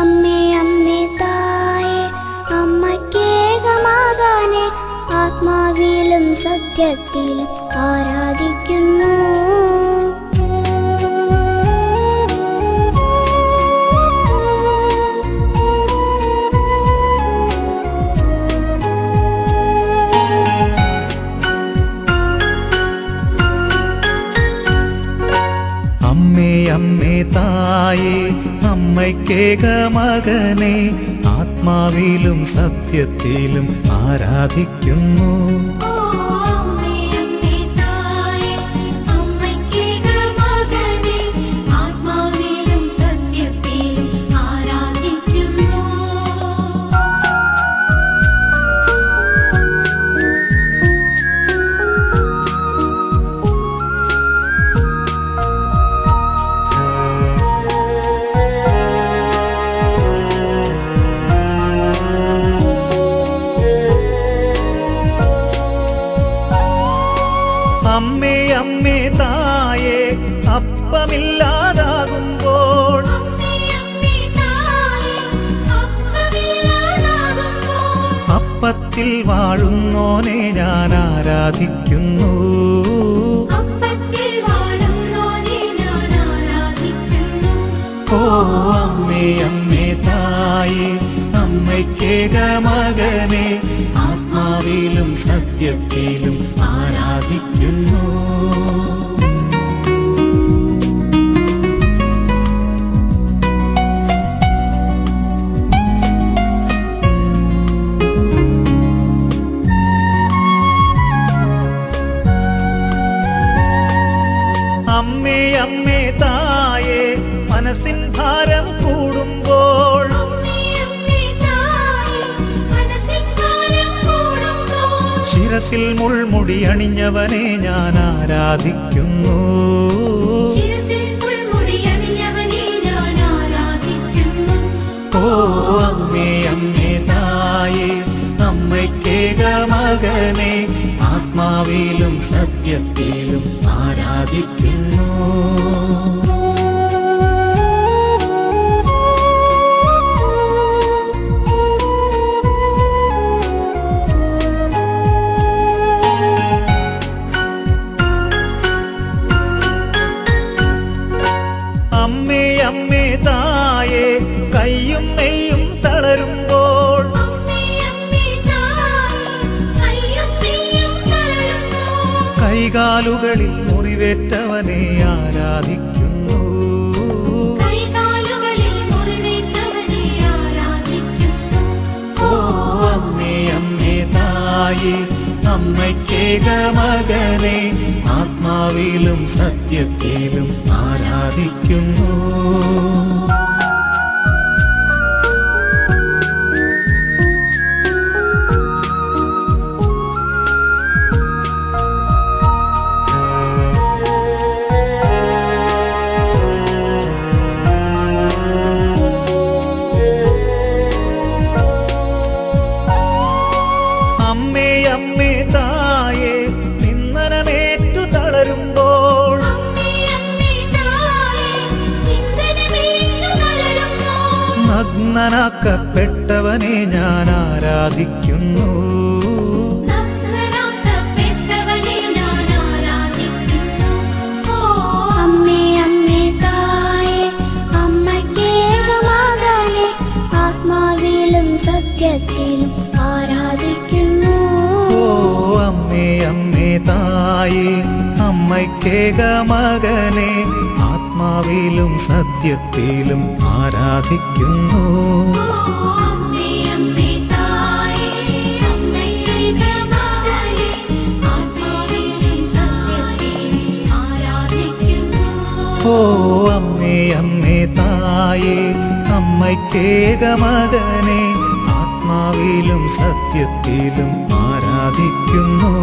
അമ്മേ അമ്മേ തായേ അമ്മക്കേകമാകാനെ ആത്മാവിലും സത്യത്തിലും ആരാധിക്കുന്നു. അമ്മേ അമ്മേ തായേ അമ്മയ്ക്കേക മകനെ ആത്മാവിലും സത്യത്തിലും ആരാധിക്കുന്നു. അമ്മേ അമ്മേ തായേ അപ്പമില്ലാതാകുമ്പോൾ. അപ്പത്തിൽ വാഴുന്നോനെ ഞാൻ ആരാധിക്കുന്നു. ഓ അമ്മേ അമ്മേ തായേ അമ്മയ്ക്കേക മകനെ ആത്മാവിലും സത്യത്തിലും ആരാധിക്കുന്നു. അമ്മേ അമ്മേ തായേ മനസ്സിൻ ഭാരം കൂടുമ്പോൾ. ശിരസിൽ മുൾമുടി അണിഞ്ഞവനെ ഞാൻ ആരാധിക്കുന്നു. ശിരസിൽ പുൽമുടി അണിഞ്ഞവനെ ഞാൻ ആരാധിക്കുന്നു. ഓ അമ്മേ അമ്മേ തായേ അമ്മയ്ക്കേക മകനെ ആത്മാവിലും സത്യത്തിലും ആരാധിക്കുന്നു കയ്യും നെയ്യും തളരുമ്പോൾ കൈകാലുകളിൽ മുറിവേറ്റവനെ ആരാധിക്കുന്നു. ഓ അമ്മേ അമ്മേ തായി അമ്മയ്ക്കേക മകനെ ആത്മാവിലും സത്യത്തിലും ആരാധിക്കുന്നു. നഗ്നനാക്കപ്പെട്ടവനെ ഞാൻ ആരാധിക്കുന്നു. സത്യത്തിലും ആരാധിക്കുന്നു. ഓ അമ്മേ അമ്മേ തായേ അമ്മയ്ക്കേക മകനെ ആത്മാവിലും സത്യത്തിലും ആരാധിക്കുന്നു. ഓ അമ്മേ അമ്മേ തായേ അമ്മയ്ക്കേക മകനെ ആത്മാവിലും സത്യത്തിലും ആരാധിക്കുന്നു.